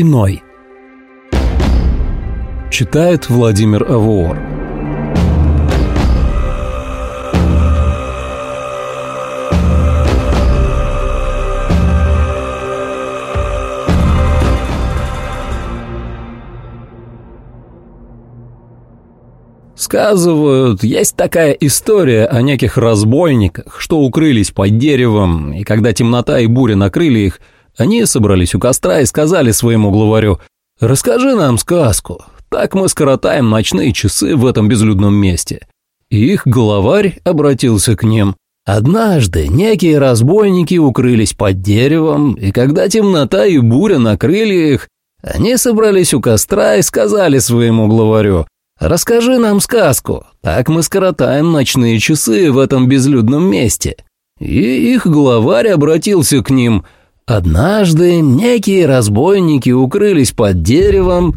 иной. Читает Владимир Авоор. Сказывают, есть такая история о неких разбойниках, что укрылись под деревом, и когда темнота и буря накрыли их – они собрались у костра и сказали своему главарю «Расскажи нам сказку, так мы скоротаем ночные часы в этом безлюдном месте». Их главарь обратился к ним. Однажды некие разбойники укрылись под деревом, и когда темнота и буря накрыли их, они собрались у костра и сказали своему главарю «Расскажи нам сказку, так мы скоротаем ночные часы в этом безлюдном месте». И их главарь обратился к ним – Однажды некие разбойники укрылись под деревом.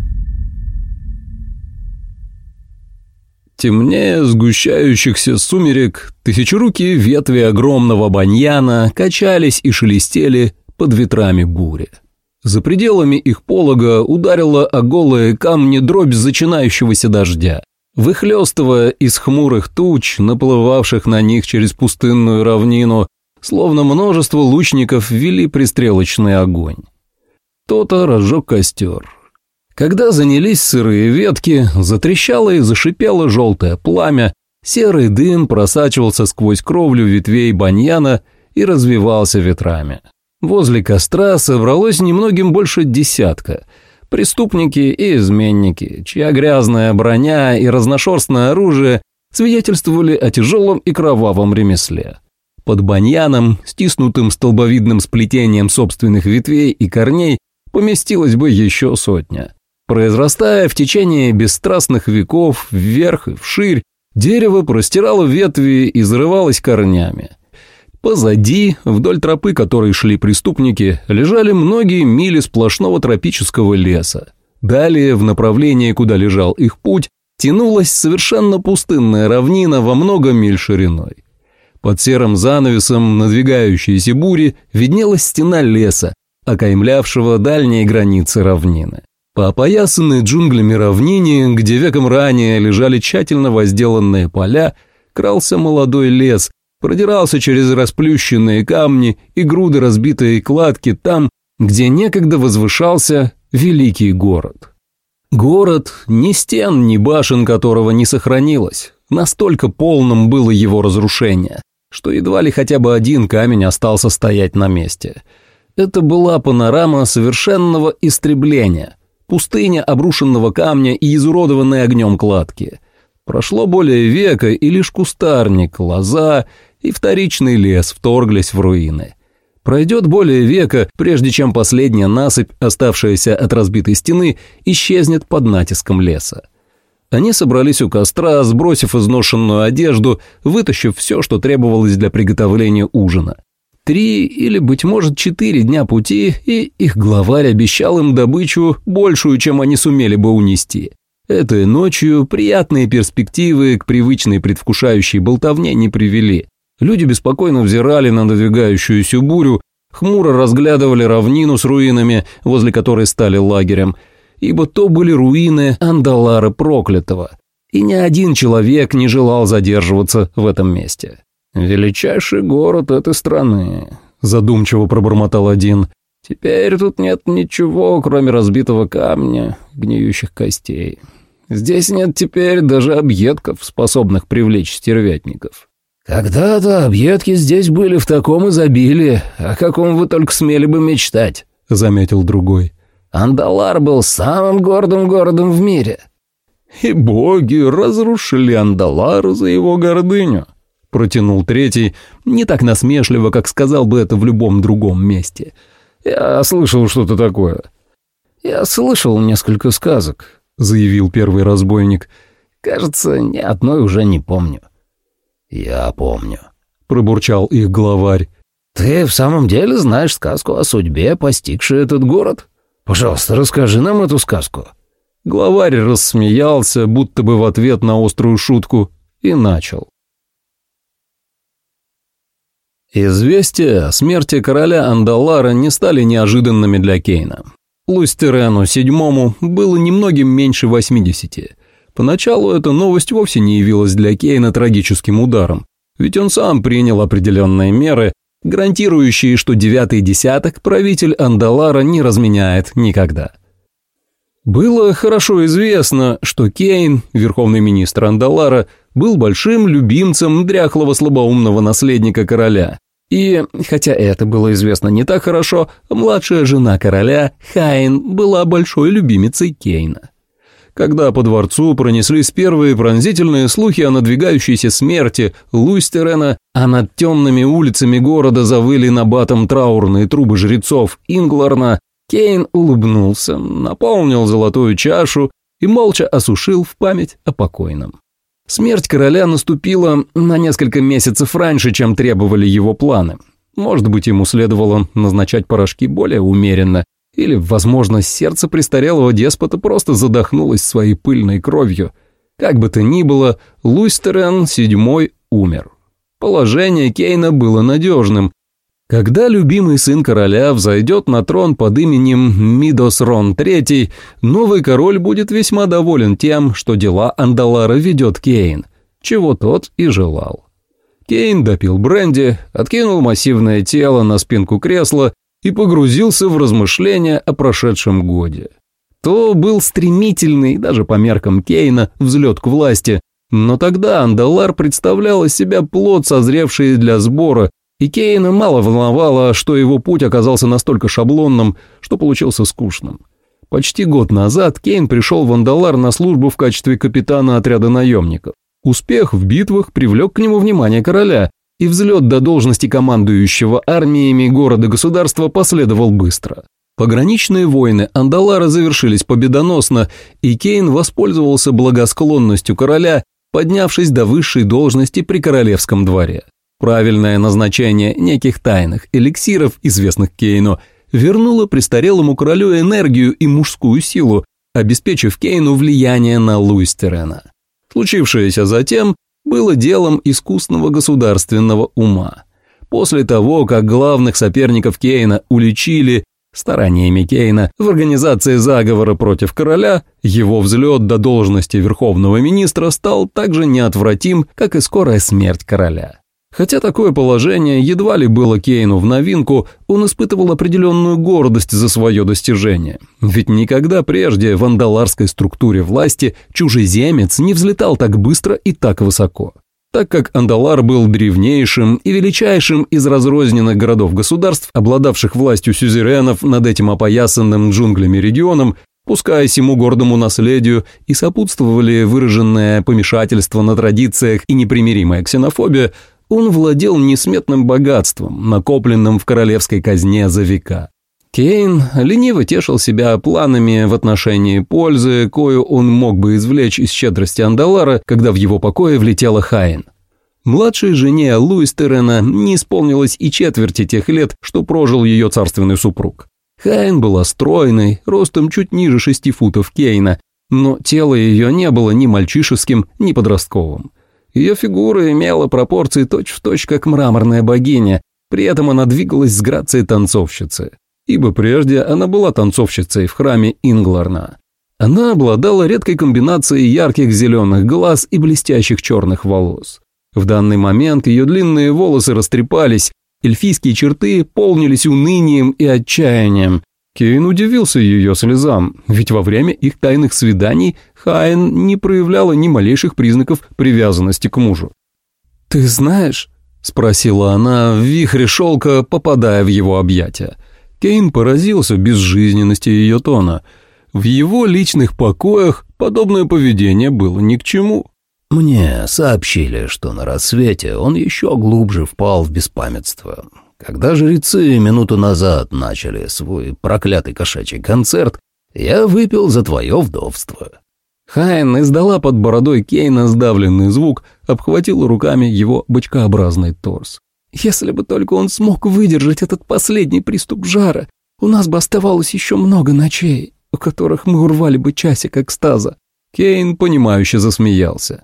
Темнее сгущающихся сумерек, тысячеруки ветви огромного баньяна качались и шелестели под ветрами бури. За пределами их полога ударила о голые камни дробь зачинающегося дождя. Выхлёстывая из хмурых туч, наплывавших на них через пустынную равнину, Словно множество лучников ввели пристрелочный огонь. Кто-то разжег костер. Когда занялись сырые ветки, затрещало и зашипело желтое пламя, серый дым просачивался сквозь кровлю ветвей баньяна и развивался ветрами. Возле костра собралось немногим больше десятка – преступники и изменники, чья грязная броня и разношерстное оружие свидетельствовали о тяжелом и кровавом ремесле. Под баньяном, стиснутым столбовидным сплетением собственных ветвей и корней, поместилась бы еще сотня. Произрастая в течение бесстрастных веков вверх и вширь, дерево простирало ветви и зарывалось корнями. Позади, вдоль тропы, которой шли преступники, лежали многие мили сплошного тропического леса. Далее, в направлении, куда лежал их путь, тянулась совершенно пустынная равнина во много миль шириной. Под серым занавесом надвигающейся бури виднелась стена леса, окаймлявшего дальние границы равнины. По опоясанной джунглями равнине, где веком ранее лежали тщательно возделанные поля, крался молодой лес, продирался через расплющенные камни и груды разбитой кладки там, где некогда возвышался великий город. Город, ни стен, ни башен которого не сохранилось, настолько полным было его разрушение что едва ли хотя бы один камень остался стоять на месте. Это была панорама совершенного истребления, пустыня обрушенного камня и изуродованной огнем кладки. Прошло более века, и лишь кустарник, лоза и вторичный лес вторглись в руины. Пройдет более века, прежде чем последняя насыпь, оставшаяся от разбитой стены, исчезнет под натиском леса. Они собрались у костра, сбросив изношенную одежду, вытащив все, что требовалось для приготовления ужина. Три или, быть может, четыре дня пути, и их главарь обещал им добычу, большую, чем они сумели бы унести. Этой ночью приятные перспективы к привычной предвкушающей болтовне не привели. Люди беспокойно взирали на надвигающуюся бурю, хмуро разглядывали равнину с руинами, возле которой стали лагерем – ибо то были руины Андалары Проклятого, и ни один человек не желал задерживаться в этом месте. «Величайший город этой страны», — задумчиво пробормотал один. «Теперь тут нет ничего, кроме разбитого камня, гниющих костей. Здесь нет теперь даже объедков, способных привлечь стервятников». «Когда-то объедки здесь были в таком изобилии, о каком вы только смели бы мечтать», — заметил другой. Андалар был самым гордым городом в мире. «И боги разрушили Андалар за его гордыню», — протянул третий, не так насмешливо, как сказал бы это в любом другом месте. «Я слышал что-то такое». «Я слышал несколько сказок», — заявил первый разбойник. «Кажется, ни одной уже не помню». «Я помню», — пробурчал их главарь. «Ты в самом деле знаешь сказку о судьбе, постигшей этот город?» Пожалуйста, расскажи нам эту сказку». Главарь рассмеялся, будто бы в ответ на острую шутку, и начал. Известия о смерти короля Андалара не стали неожиданными для Кейна. Лустерену VII было немногим меньше 80. Поначалу эта новость вовсе не явилась для Кейна трагическим ударом, ведь он сам принял определенные меры, гарантирующие, что девятый десяток правитель Андалара не разменяет никогда. Было хорошо известно, что Кейн, верховный министр Андалара, был большим любимцем дряхлого слабоумного наследника короля. И, хотя это было известно не так хорошо, младшая жена короля, Хайн, была большой любимицей Кейна когда по дворцу пронеслись первые пронзительные слухи о надвигающейся смерти Луистерена, а над темными улицами города завыли на батом траурные трубы жрецов Ингларна, Кейн улыбнулся, наполнил золотую чашу и молча осушил в память о покойном. Смерть короля наступила на несколько месяцев раньше, чем требовали его планы. Может быть, ему следовало назначать порошки более умеренно или, возможно, сердце престарелого деспота просто задохнулось своей пыльной кровью. Как бы то ни было, Луистерен VII умер. Положение Кейна было надежным. Когда любимый сын короля взойдет на трон под именем Мидосрон III, новый король будет весьма доволен тем, что дела Андалара ведет Кейн, чего тот и желал. Кейн допил бренди, откинул массивное тело на спинку кресла и погрузился в размышления о прошедшем годе. То был стремительный, даже по меркам Кейна, взлет к власти, но тогда Андалар представлял из себя плод, созревший для сбора, и Кейна мало волновало, что его путь оказался настолько шаблонным, что получился скучным. Почти год назад Кейн пришел в Андалар на службу в качестве капитана отряда наемников. Успех в битвах привлек к нему внимание короля, и взлет до должности командующего армиями города-государства последовал быстро. Пограничные войны Андалара завершились победоносно, и Кейн воспользовался благосклонностью короля, поднявшись до высшей должности при королевском дворе. Правильное назначение неких тайных эликсиров, известных Кейну, вернуло престарелому королю энергию и мужскую силу, обеспечив Кейну влияние на Луистерена. Случившееся затем было делом искусного государственного ума. После того, как главных соперников Кейна уличили стараниями Кейна в организации заговора против короля, его взлет до должности верховного министра стал так же неотвратим, как и скорая смерть короля. Хотя такое положение едва ли было Кейну в новинку, он испытывал определенную гордость за свое достижение. Ведь никогда прежде в андаларской структуре власти чужеземец не взлетал так быстро и так высоко. Так как Андалар был древнейшим и величайшим из разрозненных городов-государств, обладавших властью сюзеренов над этим опоясанным джунглями регионом, пускай ему гордому наследию и сопутствовали выраженное помешательство на традициях и непримиримая ксенофобия, он владел несметным богатством, накопленным в королевской казне за века. Кейн лениво тешил себя планами в отношении пользы, кою он мог бы извлечь из щедрости Андалара, когда в его покое влетела Хайн. Младшей жене Луис Терена не исполнилось и четверти тех лет, что прожил ее царственный супруг. Хайн была стройной, ростом чуть ниже шести футов Кейна, но тело ее не было ни мальчишеским, ни подростковым. Ее фигура имела пропорции точь-в-точь, точь, как мраморная богиня, при этом она двигалась с грацией танцовщицы, ибо прежде она была танцовщицей в храме Ингларна. Она обладала редкой комбинацией ярких зеленых глаз и блестящих черных волос. В данный момент ее длинные волосы растрепались, эльфийские черты полнились унынием и отчаянием, Кейн удивился ее слезам, ведь во время их тайных свиданий Хайн не проявляла ни малейших признаков привязанности к мужу. «Ты знаешь?» – спросила она в вихре шелка, попадая в его объятия. Кейн поразился безжизненности ее тона. В его личных покоях подобное поведение было ни к чему. «Мне сообщили, что на рассвете он еще глубже впал в беспамятство. Когда жрецы минуту назад начали свой проклятый кошачий концерт, я выпил за твое вдовство». Хайн издала под бородой Кейна сдавленный звук, обхватила руками его бычкообразный торс. «Если бы только он смог выдержать этот последний приступ жара, у нас бы оставалось еще много ночей, у которых мы урвали бы часик экстаза». Кейн, понимающе засмеялся.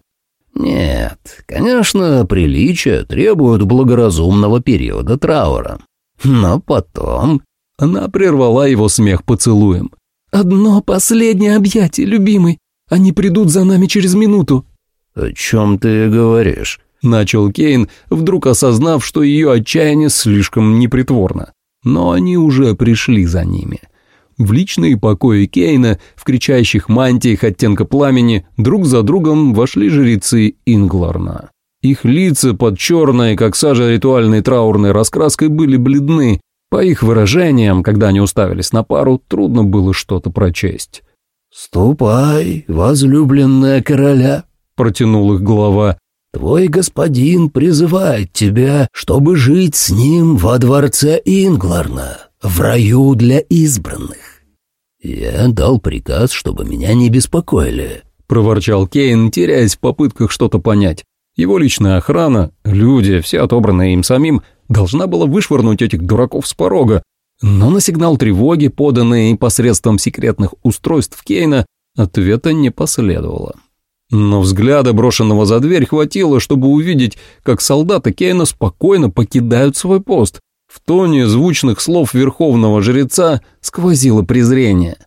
Нет, конечно, приличие требует благоразумного периода траура. Но потом... Она прервала его смех поцелуем. «Одно последнее объятие, любимый. Они придут за нами через минуту». «О чем ты говоришь?» Начал Кейн, вдруг осознав, что ее отчаяние слишком непритворно. Но они уже пришли за ними. В личные покои Кейна, в кричащих мантиях оттенка пламени, друг за другом вошли жрецы Ингларна. Их лица под черной, как сажа ритуальной траурной раскраской, были бледны. По их выражениям, когда они уставились на пару, трудно было что-то прочесть. «Ступай, возлюбленная короля», — протянул их глава. «Твой господин призывает тебя, чтобы жить с ним во дворце Ингларна» в раю для избранных. «Я дал приказ, чтобы меня не беспокоили», — проворчал Кейн, теряясь в попытках что-то понять. Его личная охрана, люди, все отобранные им самим, должна была вышвырнуть этих дураков с порога, но на сигнал тревоги, поданный посредством секретных устройств Кейна, ответа не последовало. Но взгляда, брошенного за дверь, хватило, чтобы увидеть, как солдаты Кейна спокойно покидают свой пост. В тоне звучных слов верховного жреца сквозило презрение.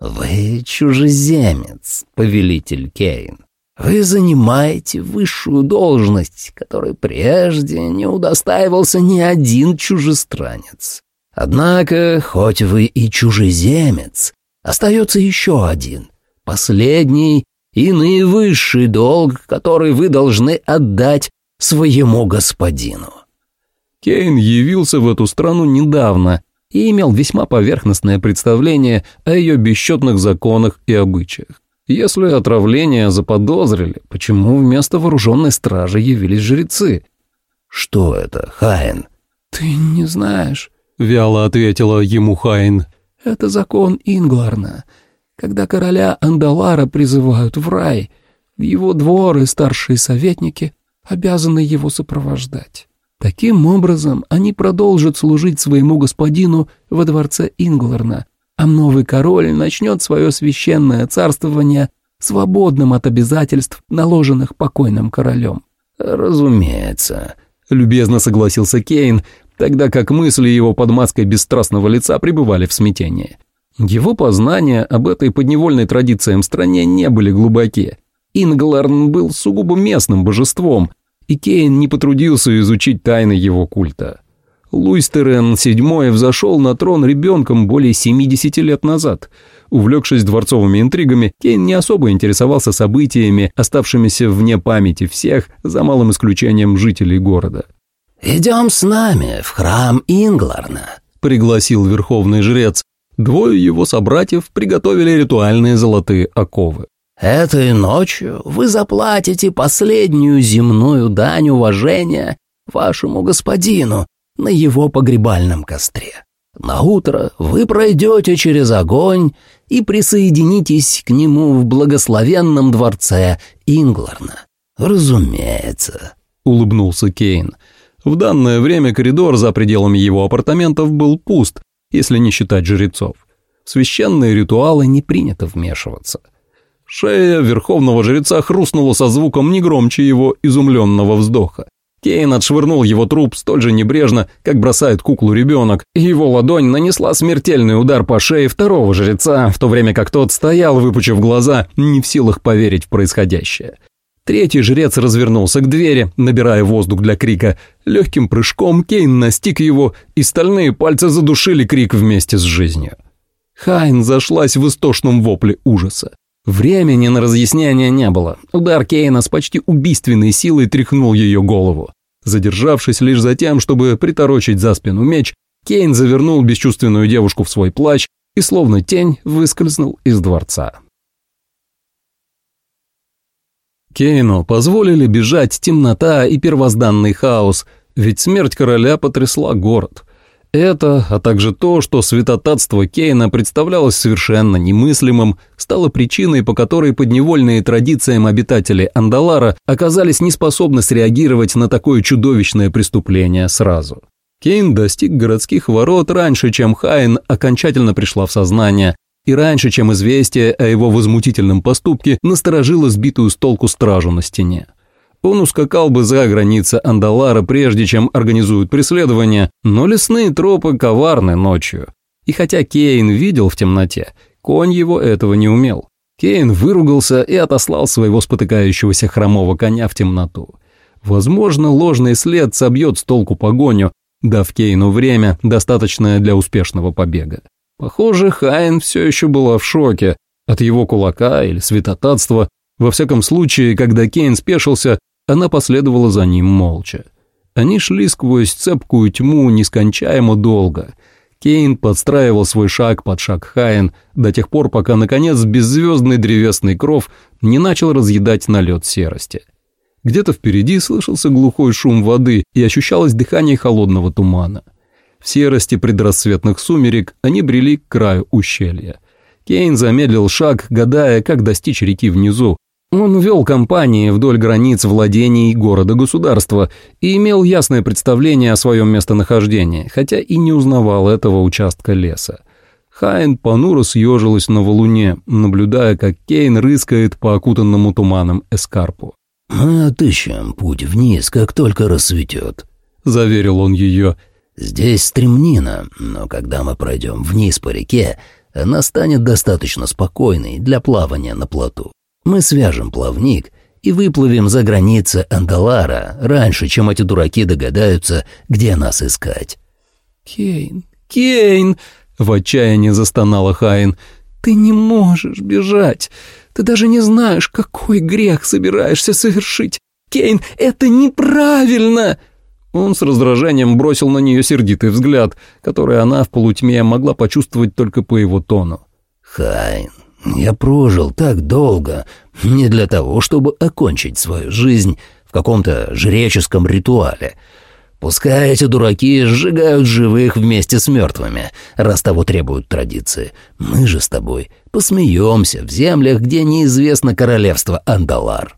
«Вы чужеземец, повелитель Кейн. Вы занимаете высшую должность, которой прежде не удостаивался ни один чужестранец. Однако, хоть вы и чужеземец, остается еще один, последний и наивысший долг, который вы должны отдать своему господину. Кейн явился в эту страну недавно и имел весьма поверхностное представление о ее бесчетных законах и обычаях. Если отравление заподозрили, почему вместо вооруженной стражи явились жрецы? «Что это, Хайн?» «Ты не знаешь», — вяло ответила ему Хайн. «Это закон Ингларна. Когда короля Андалара призывают в рай, в его дворы старшие советники обязаны его сопровождать. Таким образом, они продолжат служить своему господину во дворце Инглорна, а новый король начнет свое священное царствование свободным от обязательств, наложенных покойным королем. «Разумеется», — любезно согласился Кейн, тогда как мысли его под маской бесстрастного лица пребывали в смятении. Его познания об этой подневольной традициям стране не были глубоки. Ингларн был сугубо местным божеством — и Кейн не потрудился изучить тайны его культа. Луистерен VII взошел на трон ребенком более 70 лет назад. Увлекшись дворцовыми интригами, Кейн не особо интересовался событиями, оставшимися вне памяти всех, за малым исключением жителей города. «Идем с нами в храм Ингларна», — пригласил верховный жрец. Двое его собратьев приготовили ритуальные золотые оковы. Этой ночью вы заплатите последнюю земную дань уважения вашему господину на его погребальном костре. На утро вы пройдете через огонь и присоединитесь к нему в благословенном дворце Ингларна. Разумеется, улыбнулся Кейн. В данное время коридор за пределами его апартаментов был пуст, если не считать жрецов. В священные ритуалы не принято вмешиваться. Шея верховного жреца хрустнула со звуком не громче его изумленного вздоха. Кейн отшвырнул его труп столь же небрежно, как бросает куклу ребенок, и его ладонь нанесла смертельный удар по шее второго жреца, в то время как тот стоял, выпучив глаза, не в силах поверить в происходящее. Третий жрец развернулся к двери, набирая воздух для крика. Легким прыжком Кейн настиг его, и стальные пальцы задушили крик вместе с жизнью. Хайн зашлась в истошном вопле ужаса. Времени на разъяснение не было. Удар Кейна с почти убийственной силой тряхнул ее голову. Задержавшись лишь за тем, чтобы приторочить за спину меч, Кейн завернул бесчувственную девушку в свой плащ и словно тень выскользнул из дворца. Кейну позволили бежать темнота и первозданный хаос, ведь смерть короля потрясла город. Это, а также то, что святотатство Кейна представлялось совершенно немыслимым, стало причиной, по которой подневольные традициям обитатели Андалара оказались неспособны среагировать на такое чудовищное преступление сразу. Кейн достиг городских ворот раньше, чем Хайн окончательно пришла в сознание, и раньше, чем известие о его возмутительном поступке насторожило сбитую с толку стражу на стене. Он ускакал бы за границы Андалара, прежде чем организуют преследование, но лесные тропы коварны ночью. И хотя Кейн видел в темноте, конь его этого не умел. Кейн выругался и отослал своего спотыкающегося хромого коня в темноту. Возможно, ложный след собьет с толку погоню, дав Кейну время, достаточное для успешного побега. Похоже, Хайн все еще была в шоке от его кулака или святотатства. Во всяком случае, когда Кейн спешился, она последовала за ним молча. Они шли сквозь цепкую тьму нескончаемо долго. Кейн подстраивал свой шаг под шаг Хайн до тех пор, пока, наконец, беззвездный древесный кров не начал разъедать налет серости. Где-то впереди слышался глухой шум воды и ощущалось дыхание холодного тумана. В серости предрассветных сумерек они брели к краю ущелья. Кейн замедлил шаг, гадая, как достичь реки внизу, он вел компании вдоль границ владений города-государства и имел ясное представление о своем местонахождении, хотя и не узнавал этого участка леса. Хайн понуро съежилась на валуне, наблюдая, как Кейн рыскает по окутанному туманом эскарпу. «Отыщем путь вниз, как только рассветет», — заверил он ее. «Здесь стремнина, но когда мы пройдем вниз по реке, она станет достаточно спокойной для плавания на плоту». Мы свяжем плавник и выплывем за границы Андалара раньше, чем эти дураки догадаются, где нас искать». «Кейн, Кейн!» — в отчаянии застонала Хайн. «Ты не можешь бежать. Ты даже не знаешь, какой грех собираешься совершить. Кейн, это неправильно!» Он с раздражением бросил на нее сердитый взгляд, который она в полутьме могла почувствовать только по его тону. «Хайн, я прожил так долго не для того, чтобы окончить свою жизнь в каком-то жреческом ритуале. Пускай эти дураки сжигают живых вместе с мертвыми, раз того требуют традиции. Мы же с тобой посмеемся в землях, где неизвестно королевство Андалар».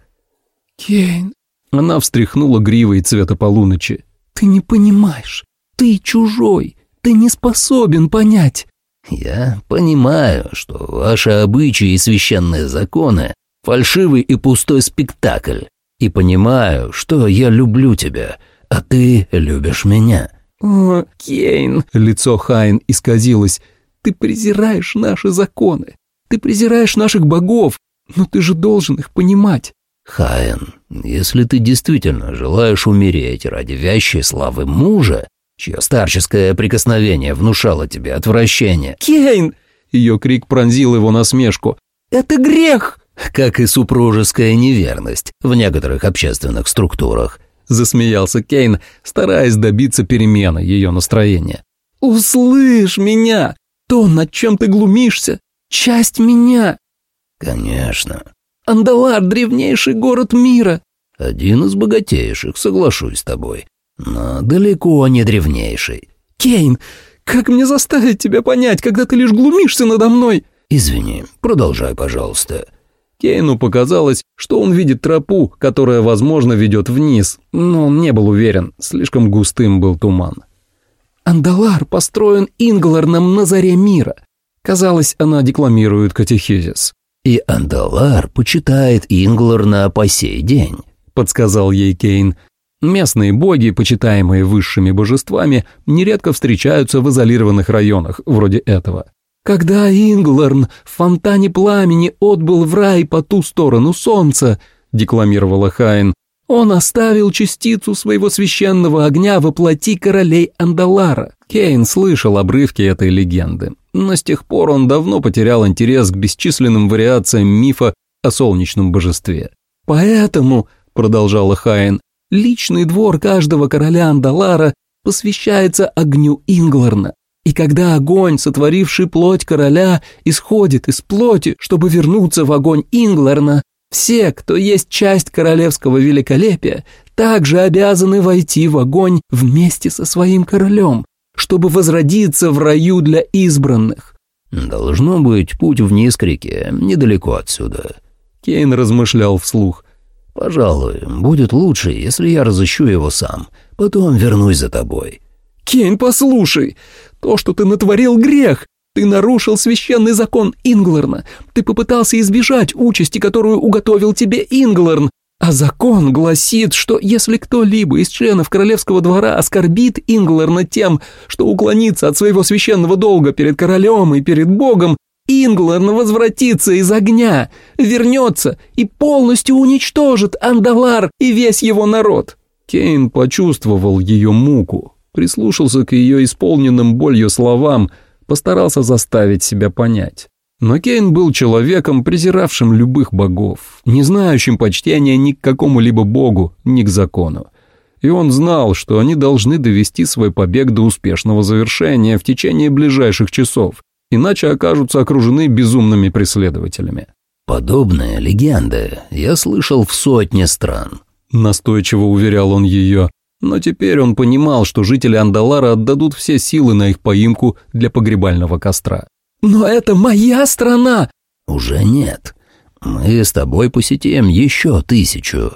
«Кейн...» Она встряхнула гривой цвета полуночи. «Ты не понимаешь. Ты чужой. Ты не способен понять. Я понимаю, что ваши обычаи и священные законы – фальшивый и пустой спектакль. И понимаю, что я люблю тебя, а ты любишь меня». «О, Кейн!» – лицо Хайн исказилось. «Ты презираешь наши законы. Ты презираешь наших богов, но ты же должен их понимать». «Хайн, если ты действительно желаешь умереть ради вящей славы мужа, чье старческое прикосновение внушало тебе отвращение. «Кейн!» — ее крик пронзил его насмешку. «Это грех!» «Как и супружеская неверность в некоторых общественных структурах», — засмеялся Кейн, стараясь добиться перемены ее настроения. «Услышь меня! То, над чем ты глумишься, часть меня!» «Конечно». «Андалар — древнейший город мира!» «Один из богатейших, соглашусь с тобой но далеко не древнейший. «Кейн, как мне заставить тебя понять, когда ты лишь глумишься надо мной?» «Извини, продолжай, пожалуйста». Кейну показалось, что он видит тропу, которая, возможно, ведет вниз, но он не был уверен, слишком густым был туман. «Андалар построен Ингларном на заре мира», Казалось, она декламирует катехизис. «И Андалар почитает Ингларна по сей день», — подсказал ей Кейн. Местные боги, почитаемые высшими божествами, нередко встречаются в изолированных районах, вроде этого. Когда Инглорн в фонтане пламени отбыл в рай по ту сторону солнца, декламировала Хайн, он оставил частицу своего священного огня во плоти королей Андалара. Кейн слышал обрывки этой легенды, но с тех пор он давно потерял интерес к бесчисленным вариациям мифа о солнечном божестве. «Поэтому», — продолжала Хайн, Личный двор каждого короля Андалара посвящается огню Ингларна. И когда огонь, сотворивший плоть короля, исходит из плоти, чтобы вернуться в огонь Ингларна, все, кто есть часть королевского великолепия, также обязаны войти в огонь вместе со своим королем, чтобы возродиться в раю для избранных. «Должно быть, путь в к недалеко отсюда», — Кейн размышлял вслух. «Пожалуй, будет лучше, если я разыщу его сам. Потом вернусь за тобой». «Кейн, послушай! То, что ты натворил, грех! Ты нарушил священный закон Инглерна. Ты попытался избежать участи, которую уготовил тебе Инглерн. А закон гласит, что если кто-либо из членов королевского двора оскорбит Инглерна тем, что уклонится от своего священного долга перед королем и перед богом, Инглан возвратится из огня, вернется и полностью уничтожит Андалар и весь его народ». Кейн почувствовал ее муку, прислушался к ее исполненным болью словам, постарался заставить себя понять. Но Кейн был человеком, презиравшим любых богов, не знающим почтения ни к какому-либо богу, ни к закону. И он знал, что они должны довести свой побег до успешного завершения в течение ближайших часов, иначе окажутся окружены безумными преследователями. Подобные легенды я слышал в сотне стран», – настойчиво уверял он ее. Но теперь он понимал, что жители Андалара отдадут все силы на их поимку для погребального костра. «Но это моя страна!» «Уже нет. Мы с тобой посетим еще тысячу».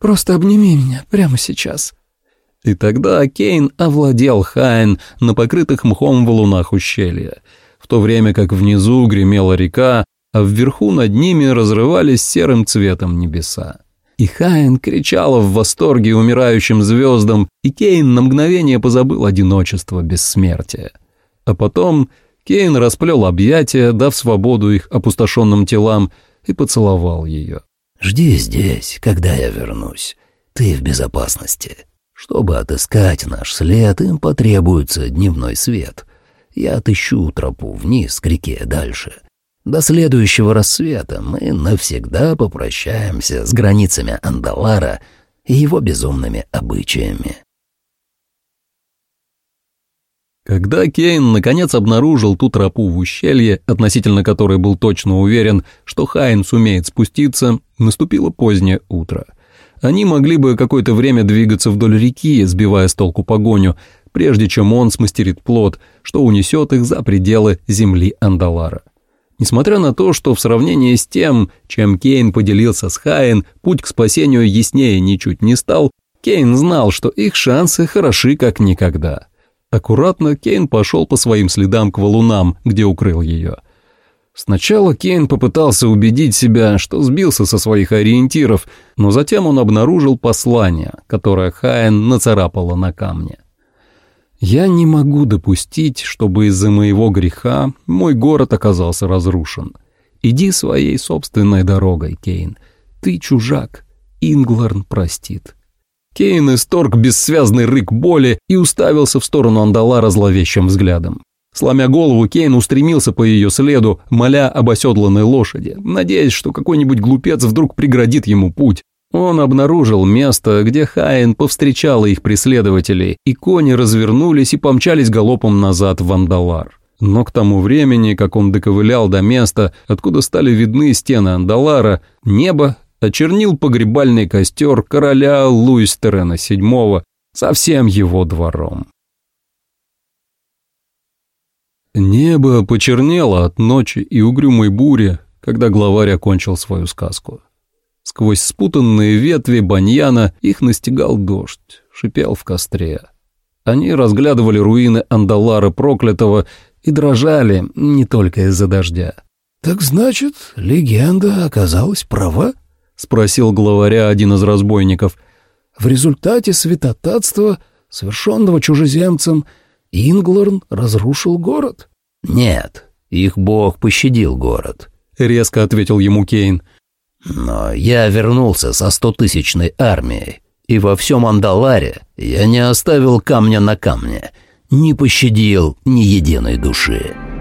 «Просто обними меня прямо сейчас». И тогда Кейн овладел Хайн на покрытых мхом в лунах ущелья в то время как внизу гремела река, а вверху над ними разрывались серым цветом небеса. И Хайн кричала в восторге умирающим звездам, и Кейн на мгновение позабыл одиночество бессмертия. А потом Кейн расплел объятия, дав свободу их опустошенным телам, и поцеловал ее. «Жди здесь, когда я вернусь. Ты в безопасности. Чтобы отыскать наш след, им потребуется дневной свет» я отыщу тропу вниз к реке дальше. До следующего рассвета мы навсегда попрощаемся с границами Андалара и его безумными обычаями. Когда Кейн наконец обнаружил ту тропу в ущелье, относительно которой был точно уверен, что Хайн сумеет спуститься, наступило позднее утро. Они могли бы какое-то время двигаться вдоль реки, сбивая с толку погоню, прежде чем он смастерит плод, что унесет их за пределы земли Андалара. Несмотря на то, что в сравнении с тем, чем Кейн поделился с Хаен, путь к спасению яснее ничуть не стал, Кейн знал, что их шансы хороши как никогда. Аккуратно Кейн пошел по своим следам к валунам, где укрыл ее. Сначала Кейн попытался убедить себя, что сбился со своих ориентиров, но затем он обнаружил послание, которое Хаен нацарапала на камне. Я не могу допустить, чтобы из-за моего греха мой город оказался разрушен. Иди своей собственной дорогой, Кейн. Ты чужак. Ингларн простит. Кейн исторг бессвязный рык боли и уставился в сторону Андалара зловещим взглядом. Сломя голову, Кейн устремился по ее следу, моля об оседланной лошади, надеясь, что какой-нибудь глупец вдруг преградит ему путь, он обнаружил место, где Хаин повстречала их преследователей, и кони развернулись и помчались галопом назад в Андалар. Но к тому времени, как он доковылял до места, откуда стали видны стены Андалара, небо очернил погребальный костер короля Луистерена VII со всем его двором. Небо почернело от ночи и угрюмой бури, когда главарь окончил свою сказку. Сквозь спутанные ветви баньяна их настигал дождь, шипел в костре. Они разглядывали руины Андалары Проклятого и дрожали не только из-за дождя. «Так значит, легенда оказалась права?» — спросил главаря один из разбойников. «В результате святотатства, совершенного чужеземцем, Инглорн разрушил город?» «Нет, их бог пощадил город», — резко ответил ему Кейн. Но я вернулся со стотысячной армией, и во всем Андаларе я не оставил камня на камне, не пощадил ни единой души».